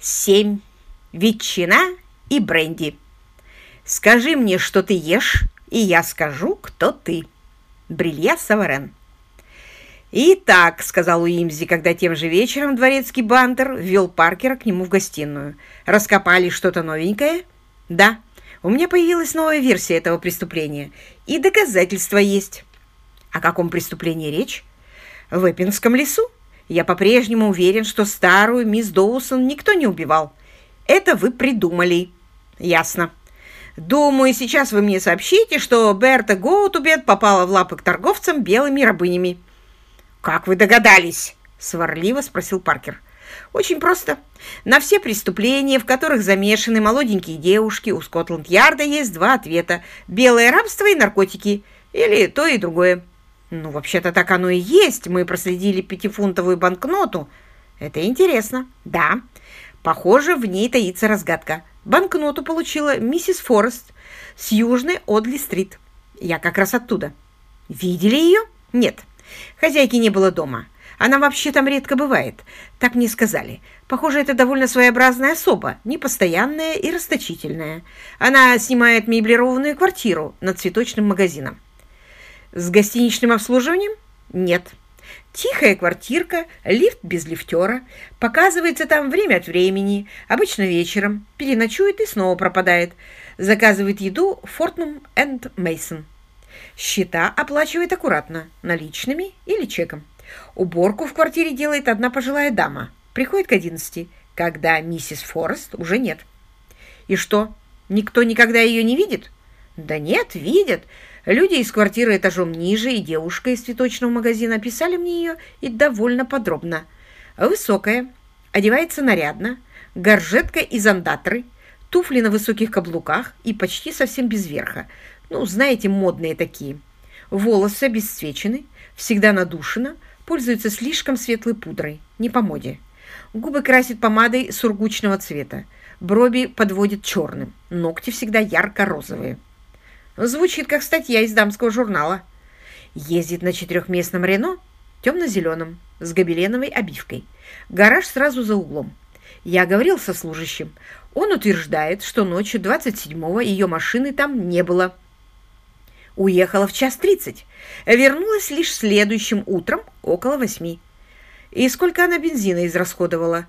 семь, ветчина и бренди. Скажи мне, что ты ешь, и я скажу, кто ты. Брилья Саварен. «Итак», — сказал Уимзи, когда тем же вечером дворецкий Бантер ввел Паркера к нему в гостиную. «Раскопали что-то новенькое?» «Да. У меня появилась новая версия этого преступления. И доказательства есть». «О каком преступлении речь?» «В Эппинском лесу. Я по-прежнему уверен, что старую мисс Доусон никто не убивал. Это вы придумали». «Ясно. Думаю, сейчас вы мне сообщите, что Берта Гоутубет попала в лапы к торговцам белыми рабынями». «Как вы догадались?» — сварливо спросил Паркер. «Очень просто. На все преступления, в которых замешаны молоденькие девушки, у Скотланд-Ярда есть два ответа – белое рабство и наркотики, или то и другое». «Ну, вообще-то так оно и есть. Мы проследили пятифунтовую банкноту. Это интересно. Да. Похоже, в ней таится разгадка. Банкноту получила миссис Форест с южной Одли-стрит. Я как раз оттуда. Видели ее? Нет. Хозяйки не было дома. Она вообще там редко бывает. Так мне сказали. Похоже, это довольно своеобразная особа, непостоянная и расточительная. Она снимает меблированную квартиру над цветочным магазином. С гостиничным обслуживанием? Нет. Тихая квартирка, лифт без лифтера. Показывается там время от времени, обычно вечером. Переночует и снова пропадает. Заказывает еду Фортнум энд Мейсон. Счета оплачивает аккуратно, наличными или чеком. Уборку в квартире делает одна пожилая дама. Приходит к одиннадцати, когда миссис Форест уже нет. И что, никто никогда ее не видит? Да нет, видят. Люди из квартиры этажом ниже и девушка из цветочного магазина описали мне ее и довольно подробно. Высокая, одевается нарядно, горжетка из андатры, туфли на высоких каблуках и почти совсем без верха. Ну, знаете, модные такие. Волосы обесцвечены, всегда надушена, пользуется слишком светлой пудрой, не по моде. Губы красит помадой сургучного цвета, брови подводит черным, ногти всегда ярко-розовые. Звучит, как статья из дамского журнала. Ездит на четырехместном Рено, темно-зеленом, с гобеленовой обивкой. Гараж сразу за углом. Я говорил со служащим. Он утверждает, что ночью 27-го ее машины там не было. Уехала в час тридцать. Вернулась лишь следующим утром около восьми. И сколько она бензина израсходовала?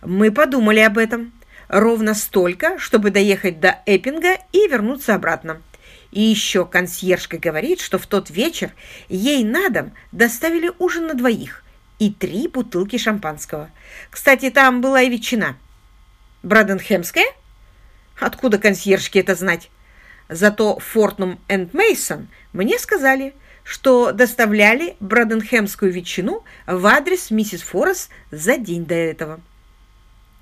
Мы подумали об этом. Ровно столько, чтобы доехать до Эппинга и вернуться обратно. И еще консьержка говорит, что в тот вечер ей на дом доставили ужин на двоих и три бутылки шампанского. Кстати, там была и ветчина. Браденхемская? Откуда консьержке это знать? Зато Фортнум энд Мейсон мне сказали, что доставляли браденхемскую ветчину в адрес миссис Форрес за день до этого.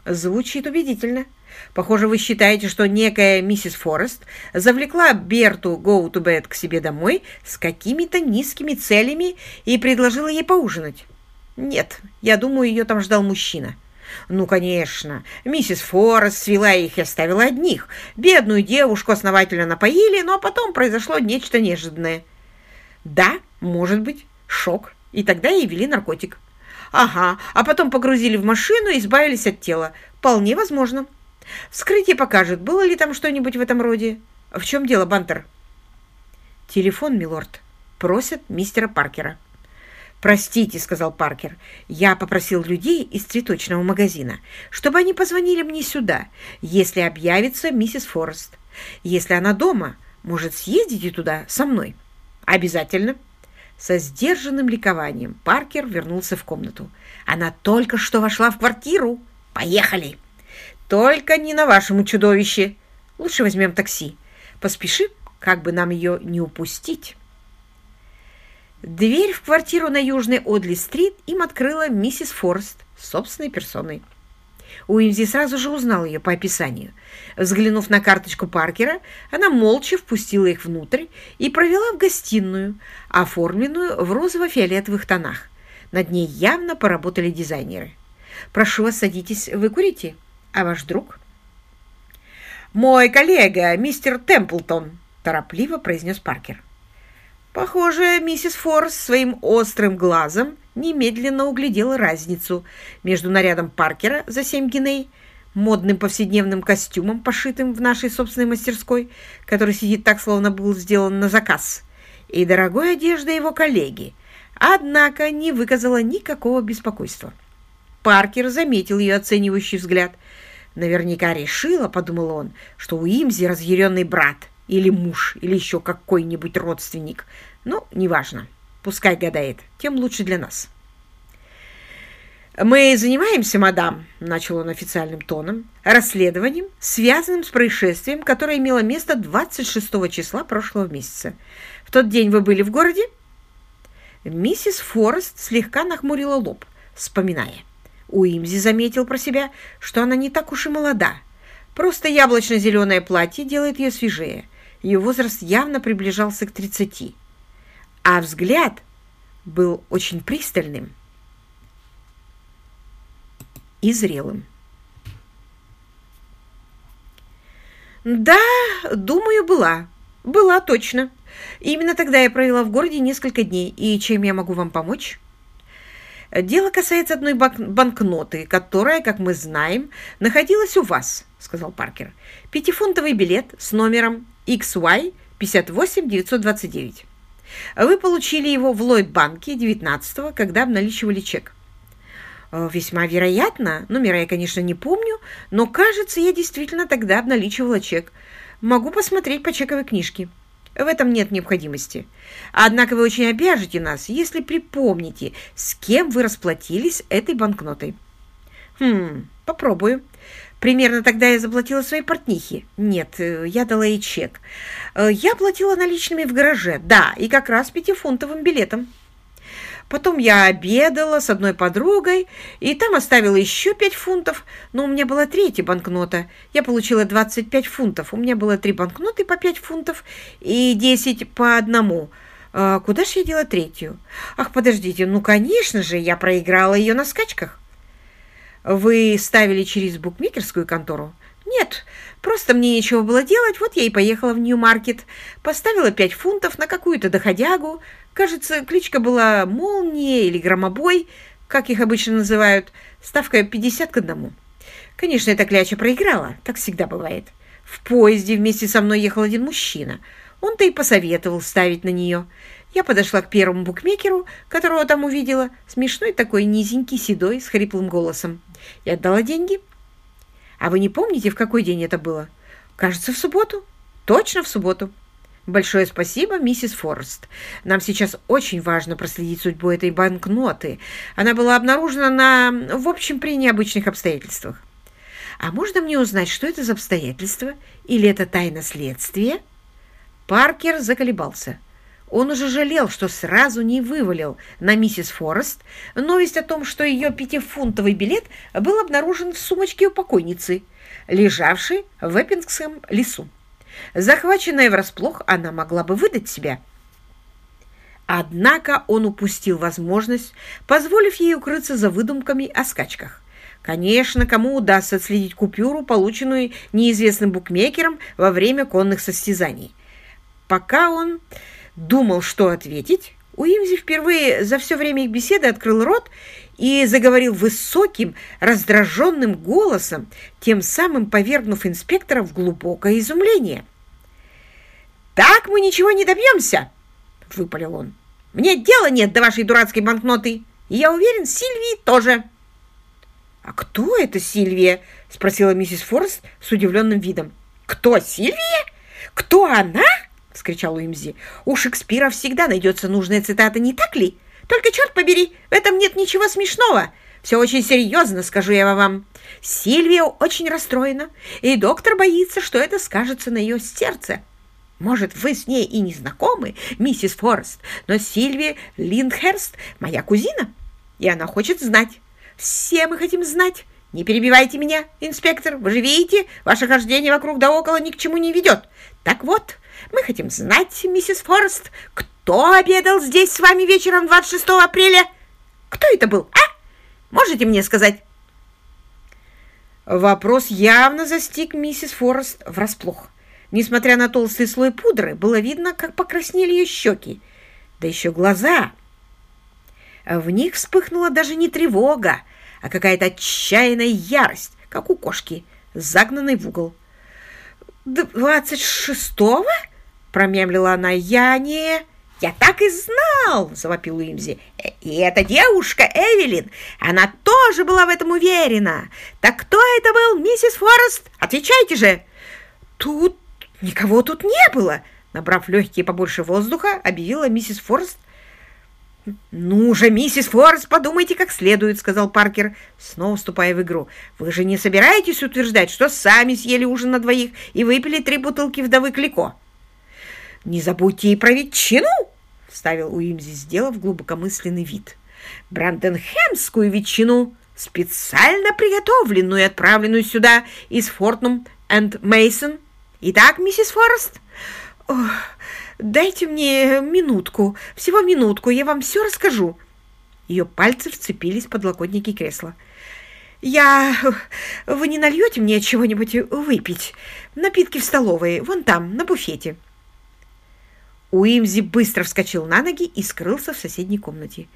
Звучит убедительно. Похоже, вы считаете, что некая миссис Форест завлекла Берту Гоутубет к себе домой с какими-то низкими целями и предложила ей поужинать. Нет, я думаю, ее там ждал мужчина. Ну, конечно, миссис Форест свела их и оставила одних. Бедную девушку основательно напоили, но потом произошло нечто неожиданное. Да, может быть, шок. И тогда ей ввели наркотик. Ага, а потом погрузили в машину и избавились от тела. Вполне возможно. Вскрытие покажет, было ли там что-нибудь в этом роде. В чем дело, Бантер? Телефон, милорд. Просят мистера Паркера. «Простите», — сказал Паркер, — «я попросил людей из цветочного магазина, чтобы они позвонили мне сюда, если объявится миссис Форест. Если она дома, может, съездите туда со мной?» «Обязательно». Со сдержанным ликованием Паркер вернулся в комнату. «Она только что вошла в квартиру. Поехали!» «Только не на вашем чудовище. Лучше возьмем такси. Поспеши, как бы нам ее не упустить». Дверь в квартиру на Южной Одли-стрит им открыла миссис Форст собственной персоной. Уимзи сразу же узнал ее по описанию. Взглянув на карточку Паркера, она молча впустила их внутрь и провела в гостиную, оформленную в розово-фиолетовых тонах. Над ней явно поработали дизайнеры. «Прошу вас, садитесь, вы курите? А ваш друг?» «Мой коллега, мистер Темплтон», – торопливо произнес Паркер. Похоже, миссис Форс своим острым глазом немедленно углядела разницу между нарядом Паркера за семь гиней, модным повседневным костюмом, пошитым в нашей собственной мастерской, который сидит так, словно был сделан на заказ, и дорогой одеждой его коллеги, однако не выказала никакого беспокойства. Паркер заметил ее оценивающий взгляд. Наверняка решила, подумал он, что у Имзи разъяренный брат или муж, или еще какой-нибудь родственник. Ну, неважно. Пускай гадает, тем лучше для нас. «Мы занимаемся, мадам», — начал он официальным тоном, «расследованием, связанным с происшествием, которое имело место 26 числа прошлого месяца. В тот день вы были в городе?» Миссис Форест слегка нахмурила лоб, вспоминая. Уимзи заметил про себя, что она не так уж и молода. Просто яблочно-зеленое платье делает ее свежее. Ее возраст явно приближался к 30. А взгляд был очень пристальным и зрелым. «Да, думаю, была. Была точно. Именно тогда я провела в городе несколько дней. И чем я могу вам помочь?» «Дело касается одной банкноты, которая, как мы знаем, находилась у вас», — сказал Паркер. «Пятифунтовый билет с номером XY 58929. Вы получили его в Ллойд-банке 19-го, когда обналичивали чек. Э, весьма вероятно, номера я, конечно, не помню, но, кажется, я действительно тогда обналичивала чек. Могу посмотреть по чековой книжке. В этом нет необходимости. Однако вы очень обяжете нас, если припомните, с кем вы расплатились этой банкнотой. Хм, попробую. Примерно тогда я заплатила своей портнихе. Нет, э, я дала ей чек. Э, я платила наличными в гараже, да, и как раз пятифунтовым билетом. Потом я обедала с одной подругой, и там оставила еще пять фунтов, но у меня была третья банкнота. Я получила 25 фунтов. У меня было три банкноты по 5 фунтов и 10 по одному. А куда же я дела третью? Ах, подождите, ну, конечно же, я проиграла ее на скачках. Вы ставили через букмекерскую контору? Нет, просто мне нечего было делать, вот я и поехала в Нью-Маркет. Поставила пять фунтов на какую-то доходягу. Кажется, кличка была «Молния» или «Громобой», как их обычно называют, ставка 50 к одному. Конечно, эта кляча проиграла, так всегда бывает. В поезде вместе со мной ехал один мужчина. Он-то и посоветовал ставить на нее. Я подошла к первому букмекеру, которого там увидела, смешной такой низенький, седой, с хриплым голосом. Я отдала деньги. А вы не помните, в какой день это было? Кажется, в субботу. Точно в субботу. Большое спасибо, миссис Форест. Нам сейчас очень важно проследить судьбу этой банкноты. Она была обнаружена на, в общем, при необычных обстоятельствах. А можно мне узнать, что это за обстоятельства? Или это тайна следствия? Паркер заколебался. Он уже жалел, что сразу не вывалил на миссис Форест новость о том, что ее пятифунтовый билет был обнаружен в сумочке у покойницы, лежавшей в Эппингском лесу. Захваченная врасплох, она могла бы выдать себя. Однако он упустил возможность, позволив ей укрыться за выдумками о скачках. Конечно, кому удастся отследить купюру, полученную неизвестным букмекером во время конных состязаний. Пока он думал, что ответить, Уимзи впервые за все время их беседы открыл рот и заговорил высоким, раздраженным голосом, тем самым повергнув инспектора в глубокое изумление. «Так мы ничего не добьемся!» — выпалил он. «Мне дела нет до вашей дурацкой банкноты, и я уверен, Сильвии тоже!» «А кто это Сильвия?» — спросила миссис Форст с удивленным видом. «Кто Сильвия? Кто она?» — вскричал Уимзи. «У Шекспира всегда найдется нужная цитата, не так ли? Только, черт побери, в этом нет ничего смешного. Все очень серьезно, скажу я вам. Сильвия очень расстроена, и доктор боится, что это скажется на ее сердце. Может, вы с ней и не знакомы, миссис Форест, но Сильвия Линдхерст моя кузина, и она хочет знать. Все мы хотим знать. Не перебивайте меня, инспектор, вы же видите, ваше хождение вокруг да около ни к чему не ведет. Так вот, мы хотим знать, миссис Форест, кто обедал здесь с вами вечером 26 апреля? Кто это был, а? Можете мне сказать?» Вопрос явно застиг миссис Форест врасплох. Несмотря на толстый слой пудры, было видно, как покраснели ее щеки, да еще глаза. В них вспыхнула даже не тревога, а какая-то отчаянная ярость, как у кошки, загнанной в угол. «Двадцать шестого?» — промямлила она. «Я не...» «Я так и знал!» — завопил Уимзи. «И эта девушка, Эвелин, она тоже была в этом уверена. Так кто это был, миссис Форест? Отвечайте же!» «Тут никого тут не было!» Набрав легкие побольше воздуха, объявила миссис Форест. «Ну же, миссис Форест, подумайте как следует», — сказал Паркер, снова вступая в игру. «Вы же не собираетесь утверждать, что сами съели ужин на двоих и выпили три бутылки вдовы Клико?» «Не забудьте и про ветчину!» — вставил Уимзи, сделав глубокомысленный вид. «Бранденхэмскую ветчину, специально приготовленную и отправленную сюда из Фортнум энд Мейсон. Итак, миссис Форест...» «Дайте мне минутку, всего минутку, я вам все расскажу». Ее пальцы вцепились в подлокотники кресла. «Я... Вы не нальете мне чего-нибудь выпить? Напитки в столовой, вон там, на буфете». Уимзи быстро вскочил на ноги и скрылся в соседней комнате.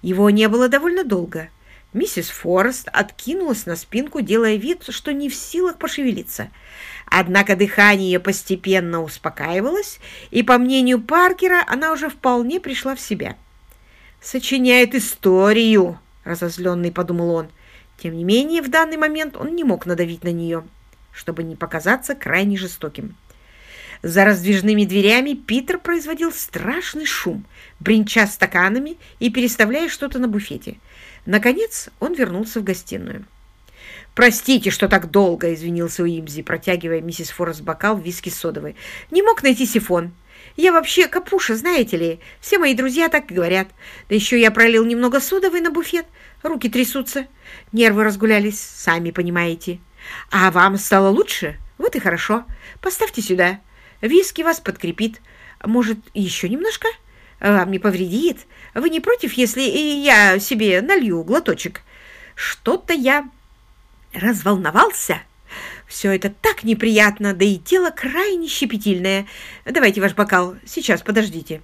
Его не было довольно долго. Миссис Форест откинулась на спинку, делая вид, что не в силах пошевелиться. Однако дыхание постепенно успокаивалось, и, по мнению Паркера, она уже вполне пришла в себя. «Сочиняет историю», — разозленный подумал он. Тем не менее, в данный момент он не мог надавить на нее, чтобы не показаться крайне жестоким. За раздвижными дверями Питер производил страшный шум, бренча стаканами и переставляя что-то на буфете. Наконец он вернулся в гостиную. «Простите, что так долго», — извинился Уимзи, протягивая миссис Форрест бокал виски содовой. «Не мог найти сифон. Я вообще капуша, знаете ли. Все мои друзья так и говорят. Да еще я пролил немного содовой на буфет. Руки трясутся. Нервы разгулялись, сами понимаете. А вам стало лучше? Вот и хорошо. Поставьте сюда. Виски вас подкрепит. Может, еще немножко? Вам не повредит? Вы не против, если я себе налью глоточек? Что-то я разволновался. Все это так неприятно, да и тело крайне щепетильное. Давайте ваш бокал. Сейчас, подождите.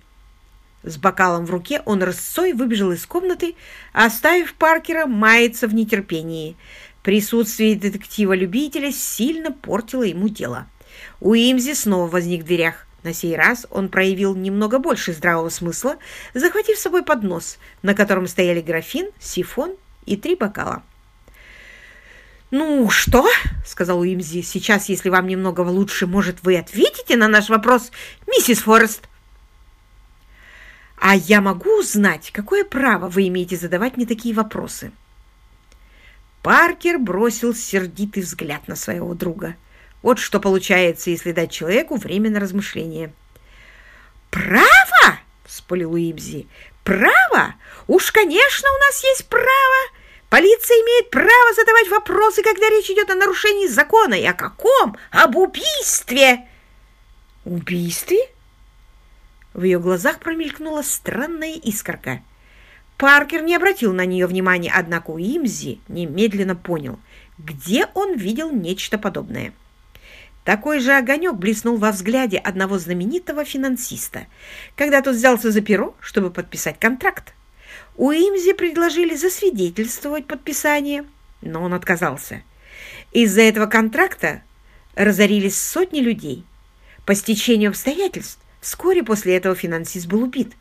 С бокалом в руке он рысцой выбежал из комнаты, оставив Паркера маяться в нетерпении. Присутствие детектива-любителя сильно портило ему дело. Уимзи снова возник в дверях. На сей раз он проявил немного больше здравого смысла, захватив с собой поднос, на котором стояли графин, сифон и три бокала. «Ну что?» — сказал Уимзи. «Сейчас, если вам немного лучше, может, вы ответите на наш вопрос, миссис Форест?» «А я могу узнать, какое право вы имеете задавать мне такие вопросы?» Паркер бросил сердитый взгляд на своего друга. Вот что получается, если дать человеку время на размышление. «Право?» — вспылил Уимзи. «Право? Уж, конечно, у нас есть право. Полиция имеет право задавать вопросы, когда речь идет о нарушении закона. И о каком? Об убийстве!» «Убийстве?» В ее глазах промелькнула странная искорка. Паркер не обратил на нее внимания, однако Уимзи немедленно понял, где он видел нечто подобное. Такой же огонек блеснул во взгляде одного знаменитого финансиста, когда тот взялся за перо, чтобы подписать контракт. У Имзи предложили засвидетельствовать подписание, но он отказался. Из-за этого контракта разорились сотни людей. По стечению обстоятельств вскоре после этого финансист был убит,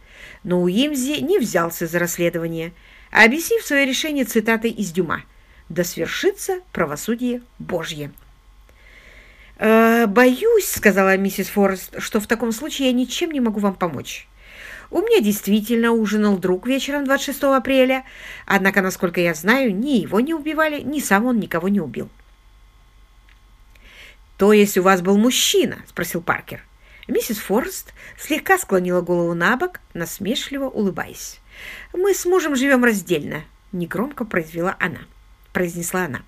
но Уимзи не взялся за расследование, объяснив свое решение цитатой из Дюма «Да свершится правосудие Божье». «Э, «Боюсь», — сказала миссис Форест, — «что в таком случае я ничем не могу вам помочь. У меня действительно ужинал друг вечером 26 апреля, однако, насколько я знаю, ни его не убивали, ни сам он никого не убил». «То есть у вас был мужчина?» — спросил Паркер. Миссис Форест слегка склонила голову на бок, насмешливо улыбаясь. «Мы с мужем живем раздельно», — негромко произвела она, произнесла она.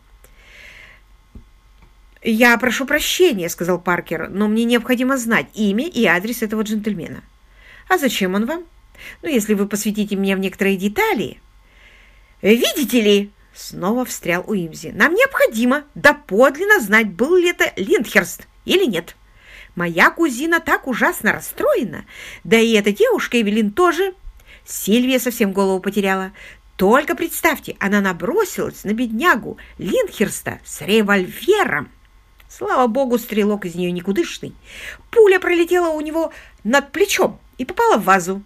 «Я прошу прощения», — сказал Паркер, «но мне необходимо знать имя и адрес этого джентльмена». «А зачем он вам? Ну, если вы посвятите меня в некоторые детали...» «Видите ли?» — снова встрял Уимзи. «Нам необходимо доподлинно знать, был ли это Линдхерст или нет. Моя кузина так ужасно расстроена, да и эта девушка Эвелин тоже...» Сильвия совсем голову потеряла. Только представьте, она набросилась на беднягу Линхерста с револьвером. Слава богу, стрелок из нее никудышный. Пуля пролетела у него над плечом и попала в вазу.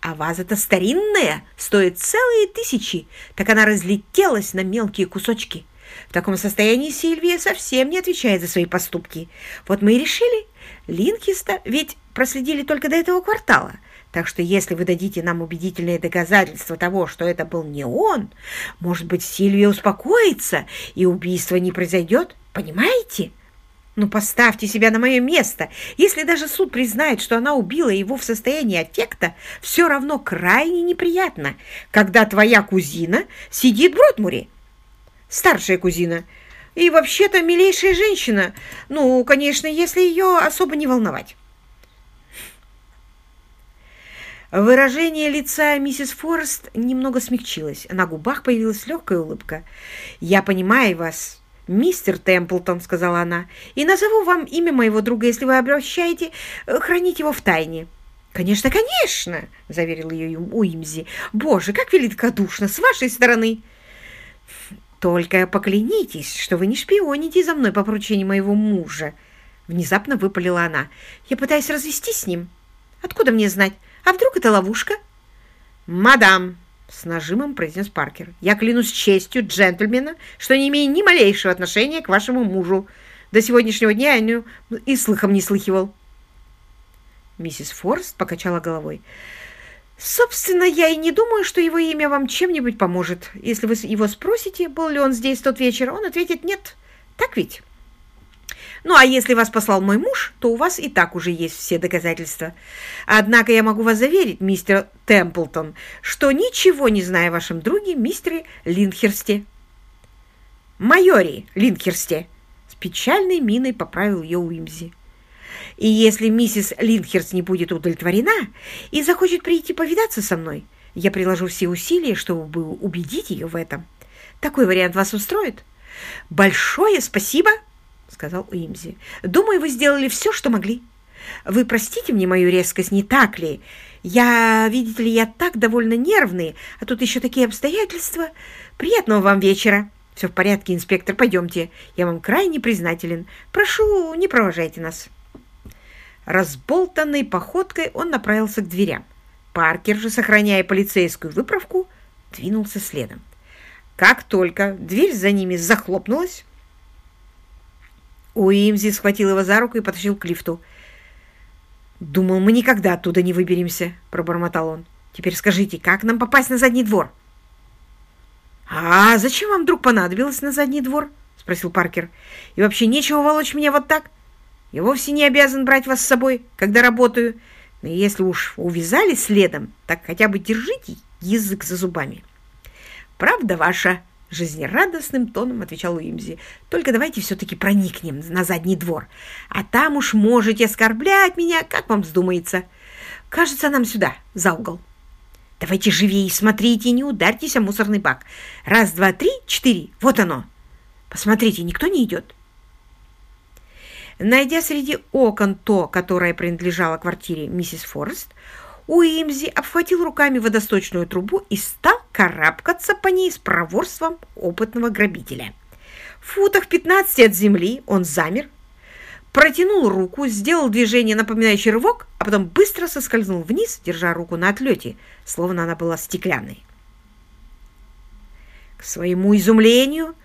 А ваза-то старинная, стоит целые тысячи, так она разлетелась на мелкие кусочки. В таком состоянии Сильвия совсем не отвечает за свои поступки. Вот мы и решили. Линкиста ведь проследили только до этого квартала. Так что если вы дадите нам убедительные доказательства того, что это был не он, может быть, Сильвия успокоится, и убийство не произойдет. Понимаете? Ну, поставьте себя на мое место. Если даже суд признает, что она убила его в состоянии аффекта, все равно крайне неприятно, когда твоя кузина сидит в Бродмуре. Старшая кузина. И вообще-то милейшая женщина. Ну, конечно, если ее особо не волновать. Выражение лица миссис Форест немного смягчилось. На губах появилась легкая улыбка. «Я понимаю вас, мистер Темплтон», — сказала она, «и назову вам имя моего друга, если вы обращаете э, хранить его в тайне». «Конечно, конечно!» — заверил ее Уимзи. «Боже, как великодушно с вашей стороны!» «Только поклянитесь, что вы не шпионите за мной по поручению моего мужа!» Внезапно выпалила она. «Я пытаюсь развестись с ним. Откуда мне знать? А вдруг это ловушка?» «Мадам!» — с нажимом произнес Паркер. «Я клянусь честью джентльмена, что не имею ни малейшего отношения к вашему мужу. До сегодняшнего дня я и слыхом не слыхивал». Миссис Форст покачала головой. «Собственно, я и не думаю, что его имя вам чем-нибудь поможет. Если вы его спросите, был ли он здесь тот вечер, он ответит «нет». Так ведь?» Ну, а если вас послал мой муж, то у вас и так уже есть все доказательства. Однако я могу вас заверить, мистер Темплтон, что ничего не знаю о вашем друге, мистере Линхерсте. Майоре Линхерсте. С печальной миной поправил ее Уимзи. И если миссис Линхерст не будет удовлетворена и захочет прийти повидаться со мной, я приложу все усилия, чтобы убедить ее в этом. Такой вариант вас устроит? Большое спасибо! Сказал Уимзи. «Думаю, вы сделали все, что могли. Вы простите мне мою резкость, не так ли? Я, видите ли, я так довольно нервный, а тут еще такие обстоятельства. Приятного вам вечера!» «Все в порядке, инспектор, пойдемте. Я вам крайне признателен. Прошу, не провожайте нас». Разболтанной походкой он направился к дверям. Паркер же, сохраняя полицейскую выправку, двинулся следом. Как только дверь за ними захлопнулась, Уимзи схватил его за руку и потащил к лифту. «Думал, мы никогда оттуда не выберемся», — пробормотал он. «Теперь скажите, как нам попасть на задний двор?» «А зачем вам вдруг понадобилось на задний двор?» — спросил Паркер. «И вообще нечего волочь меня вот так. Я вовсе не обязан брать вас с собой, когда работаю. Но если уж увязали следом, так хотя бы держите язык за зубами». «Правда ваша?» Жизнерадостным тоном отвечал Уимзи. «Только давайте все-таки проникнем на задний двор, а там уж можете оскорблять меня, как вам вздумается. Кажется, нам сюда, за угол. Давайте живее, смотрите, не ударьтесь о мусорный бак. Раз, два, три, четыре, вот оно. Посмотрите, никто не идет». Найдя среди окон то, которое принадлежало квартире миссис Форест, Уимзи обхватил руками водосточную трубу и стал карабкаться по ней с проворством опытного грабителя. В футах 15 от земли он замер, протянул руку, сделал движение, напоминающее рывок, а потом быстро соскользнул вниз, держа руку на отлете, словно она была стеклянной. К своему изумлению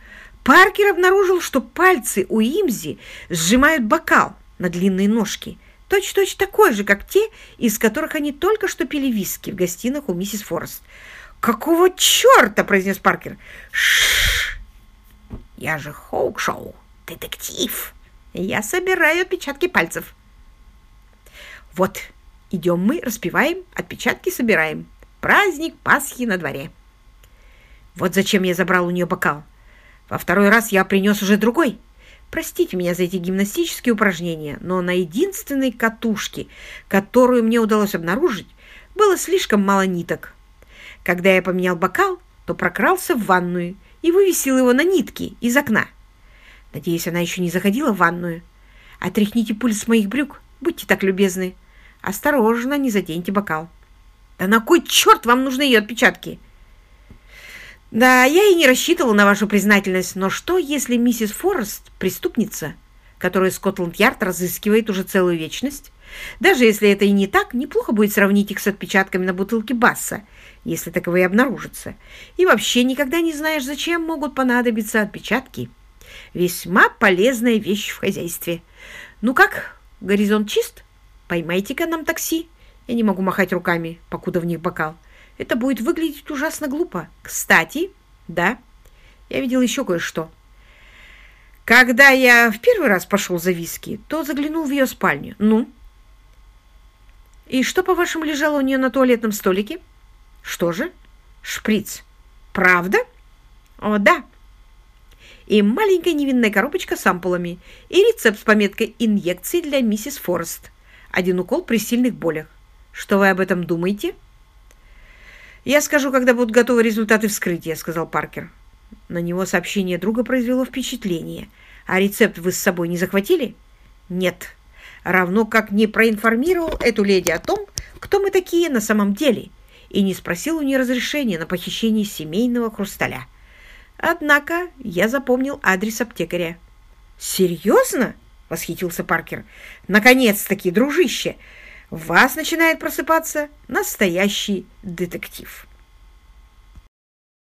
Паркер обнаружил, что пальцы у Имзи сжимают бокал на длинные ножки – Точь-точь такой же, как те, из которых они только что пили виски в гостинах у миссис Форест. «Какого черта?» – произнес Паркер. «Шшш! Я же Хоукшоу, детектив. Я собираю отпечатки пальцев». «Вот, идем мы, распеваем, отпечатки собираем. Праздник Пасхи на дворе». Вот зачем я забрал у нее бокал. Во второй раз я принес уже другой. Простите меня за эти гимнастические упражнения, но на единственной катушке, которую мне удалось обнаружить, было слишком мало ниток. Когда я поменял бокал, то прокрался в ванную и вывесил его на нитки из окна. Надеюсь, она еще не заходила в ванную. Отряхните пыль с моих брюк, будьте так любезны. Осторожно, не заденьте бокал. Да на кой черт вам нужны ее отпечатки? Да, я и не рассчитывал на вашу признательность, но что, если миссис Форест — преступница, которую Скотланд-Ярд разыскивает уже целую вечность? Даже если это и не так, неплохо будет сравнить их с отпечатками на бутылке Басса, если таковые обнаружатся. И вообще никогда не знаешь, зачем могут понадобиться отпечатки. Весьма полезная вещь в хозяйстве. Ну как, горизонт чист? Поймайте-ка нам такси. Я не могу махать руками, покуда в них бокал. Это будет выглядеть ужасно глупо. Кстати, да, я видел еще кое-что. Когда я в первый раз пошел за виски, то заглянул в ее спальню. Ну? И что, по-вашему, лежало у нее на туалетном столике? Что же? Шприц. Правда? О, да. И маленькая невинная коробочка с ампулами. И рецепт с пометкой «Инъекции для миссис Форест». Один укол при сильных болях. Что вы об этом думаете? «Я скажу, когда будут готовы результаты вскрытия», — сказал Паркер. На него сообщение друга произвело впечатление. «А рецепт вы с собой не захватили?» «Нет. Равно как не проинформировал эту леди о том, кто мы такие на самом деле, и не спросил у нее разрешения на похищение семейного хрусталя. Однако я запомнил адрес аптекаря». «Серьезно?» — восхитился Паркер. «Наконец-таки, дружище! Вас начинает просыпаться настоящий детектив.